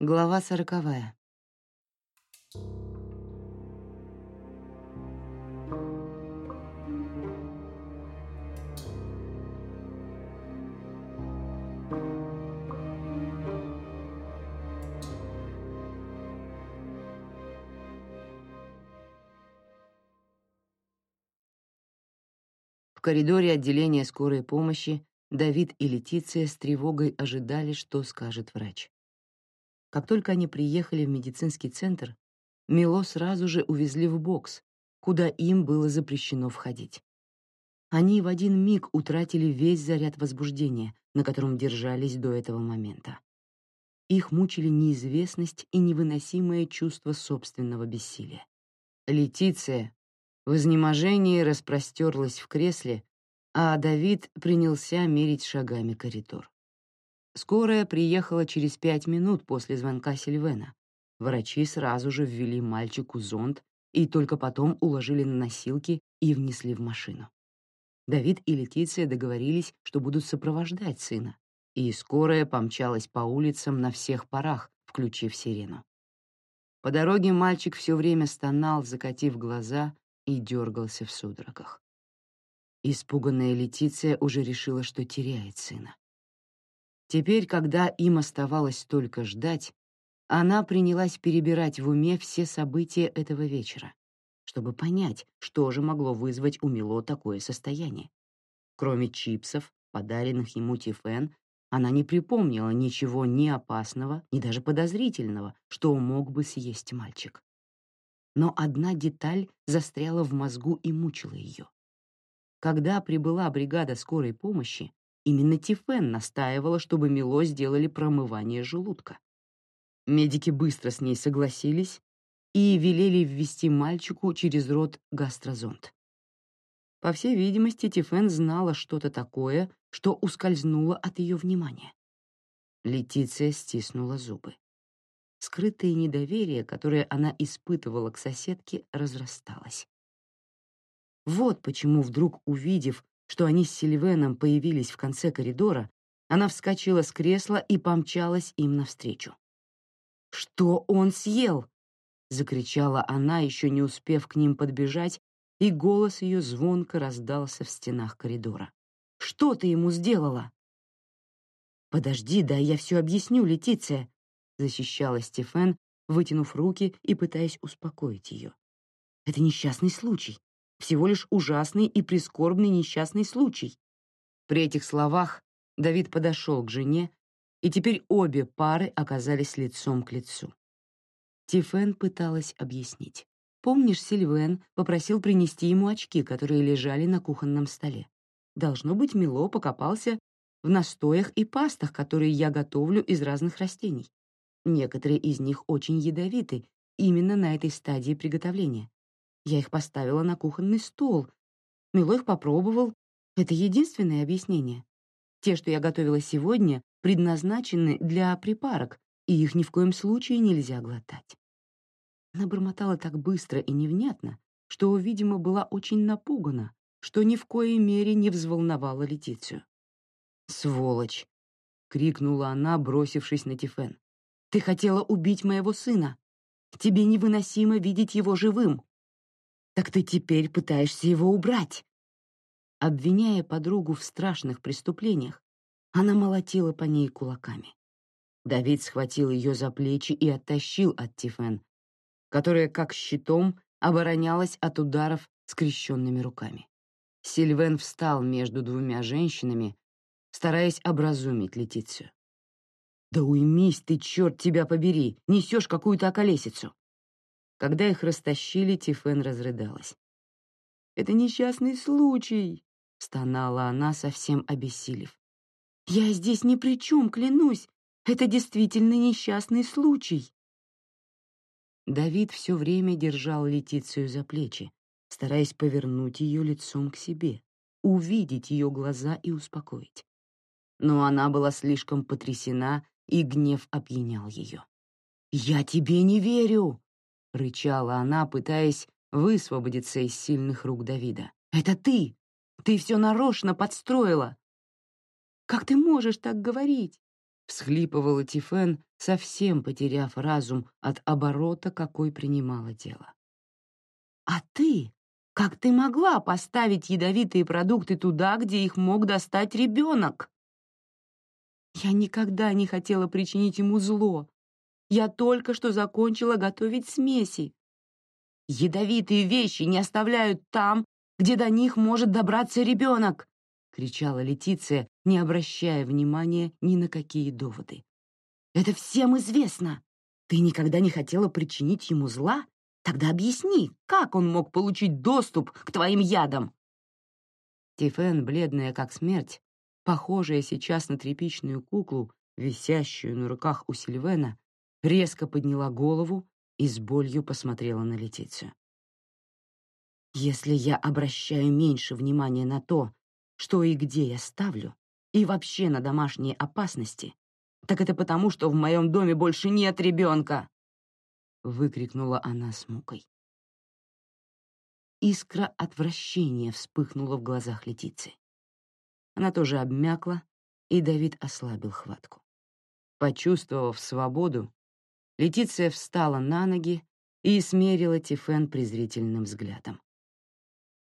Глава сороковая. В коридоре отделения скорой помощи Давид и Летиция с тревогой ожидали, что скажет врач. Как только они приехали в медицинский центр, Мило сразу же увезли в бокс, куда им было запрещено входить. Они в один миг утратили весь заряд возбуждения, на котором держались до этого момента. Их мучили неизвестность и невыносимое чувство собственного бессилия. Летиция в изнеможении распростерлась в кресле, а Давид принялся мерить шагами коридор. Скорая приехала через пять минут после звонка Сильвена. Врачи сразу же ввели мальчику зонд и только потом уложили на носилки и внесли в машину. Давид и Летиция договорились, что будут сопровождать сына, и скорая помчалась по улицам на всех парах, включив сирену. По дороге мальчик все время стонал, закатив глаза, и дергался в судорогах. Испуганная Летиция уже решила, что теряет сына. Теперь, когда им оставалось только ждать, она принялась перебирать в уме все события этого вечера, чтобы понять, что же могло вызвать у Мило такое состояние. Кроме чипсов, подаренных ему Тифен, она не припомнила ничего ни опасного, ни даже подозрительного, что мог бы съесть мальчик. Но одна деталь застряла в мозгу и мучила ее. Когда прибыла бригада скорой помощи, Именно Тифен настаивала, чтобы Мило сделали промывание желудка. Медики быстро с ней согласились и велели ввести мальчику через рот гастрозонд. По всей видимости, Тифен знала что-то такое, что ускользнуло от ее внимания. Летиция стиснула зубы. Скрытое недоверие, которое она испытывала к соседке, разрасталось. Вот почему, вдруг увидев, что они с Сильвеном появились в конце коридора, она вскочила с кресла и помчалась им навстречу. «Что он съел?» — закричала она, еще не успев к ним подбежать, и голос ее звонко раздался в стенах коридора. «Что ты ему сделала?» «Подожди, да я все объясню, Летиция», — защищала Стефен, вытянув руки и пытаясь успокоить ее. «Это несчастный случай всего лишь ужасный и прискорбный несчастный случай. При этих словах Давид подошел к жене, и теперь обе пары оказались лицом к лицу. Тифен пыталась объяснить. Помнишь, Сильвен попросил принести ему очки, которые лежали на кухонном столе. Должно быть, Мило покопался в настоях и пастах, которые я готовлю из разных растений. Некоторые из них очень ядовиты именно на этой стадии приготовления. Я их поставила на кухонный стол. Мило их попробовал. Это единственное объяснение. Те, что я готовила сегодня, предназначены для припарок, и их ни в коем случае нельзя глотать. Она бормотала так быстро и невнятно, что, видимо, была очень напугана, что ни в коей мере не взволновала Летицию. «Сволочь!» — крикнула она, бросившись на Тифен. «Ты хотела убить моего сына! Тебе невыносимо видеть его живым!» Так ты теперь пытаешься его убрать. Обвиняя подругу в страшных преступлениях, она молотила по ней кулаками. Давид схватил ее за плечи и оттащил от Тифен, которая как щитом оборонялась от ударов скрещенными руками. Сильвен встал между двумя женщинами, стараясь образумить Летицию. «Да уймись ты, черт тебя побери, несешь какую-то околесицу!» Когда их растащили, Тифен разрыдалась. «Это несчастный случай!» — стонала она, совсем обессилев. «Я здесь ни при чем, клянусь! Это действительно несчастный случай!» Давид все время держал Летицию за плечи, стараясь повернуть ее лицом к себе, увидеть ее глаза и успокоить. Но она была слишком потрясена, и гнев опьянял ее. «Я тебе не верю!» — рычала она, пытаясь высвободиться из сильных рук Давида. «Это ты! Ты все нарочно подстроила!» «Как ты можешь так говорить?» — всхлипывала Тифен, совсем потеряв разум от оборота, какой принимало дело. «А ты? Как ты могла поставить ядовитые продукты туда, где их мог достать ребенок?» «Я никогда не хотела причинить ему зло. Я только что закончила готовить смеси. Ядовитые вещи не оставляют там, где до них может добраться ребенок!» — кричала Летиция, не обращая внимания ни на какие доводы. «Это всем известно. Ты никогда не хотела причинить ему зла? Тогда объясни, как он мог получить доступ к твоим ядам?» Тифен, бледная как смерть, похожая сейчас на тряпичную куклу, висящую на руках у Сильвена, резко подняла голову и с болью посмотрела на Летицию. «Если я обращаю меньше внимания на то, что и где я ставлю, и вообще на домашние опасности, так это потому, что в моем доме больше нет ребенка!» — выкрикнула она с мукой. Искра отвращения вспыхнула в глазах Летицы. Она тоже обмякла, и Давид ослабил хватку. Почувствовав свободу, Летиция встала на ноги и смерила Тифен презрительным взглядом.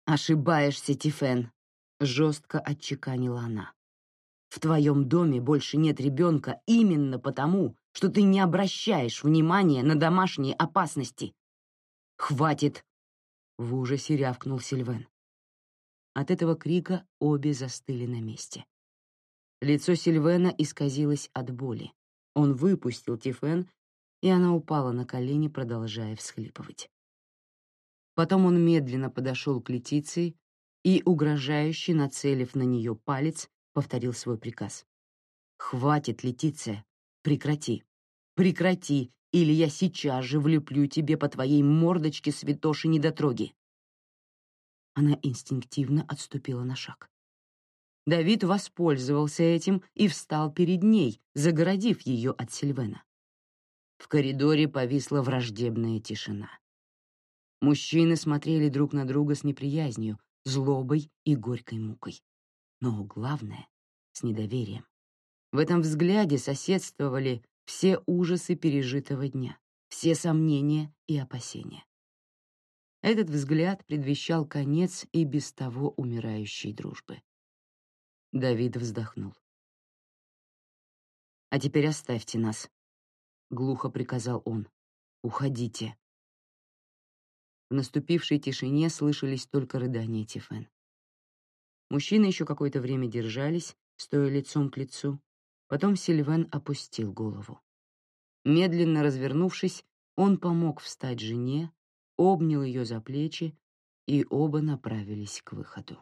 «Ошибаешься, Тифен», — жестко отчеканила она. «В твоем доме больше нет ребенка именно потому, что ты не обращаешь внимания на домашние опасности. Хватит!» — в ужасе рявкнул Сильвен. От этого крика обе застыли на месте. Лицо Сильвена исказилось от боли. Он выпустил Тифен и она упала на колени, продолжая всхлипывать. Потом он медленно подошел к Летиции и, угрожающе нацелив на нее палец, повторил свой приказ. «Хватит, Летиция! Прекрати! Прекрати, или я сейчас же влеплю тебе по твоей мордочке святоши недотроги!» Она инстинктивно отступила на шаг. Давид воспользовался этим и встал перед ней, загородив ее от Сильвена. В коридоре повисла враждебная тишина. Мужчины смотрели друг на друга с неприязнью, злобой и горькой мукой. Но главное — с недоверием. В этом взгляде соседствовали все ужасы пережитого дня, все сомнения и опасения. Этот взгляд предвещал конец и без того умирающей дружбы. Давид вздохнул. «А теперь оставьте нас», глухо приказал он. Уходите. В наступившей тишине слышались только рыдания Тифен. Мужчины еще какое-то время держались, стоя лицом к лицу. Потом Сильвен опустил голову. Медленно развернувшись, он помог встать жене, обнял ее за плечи, и оба направились к выходу.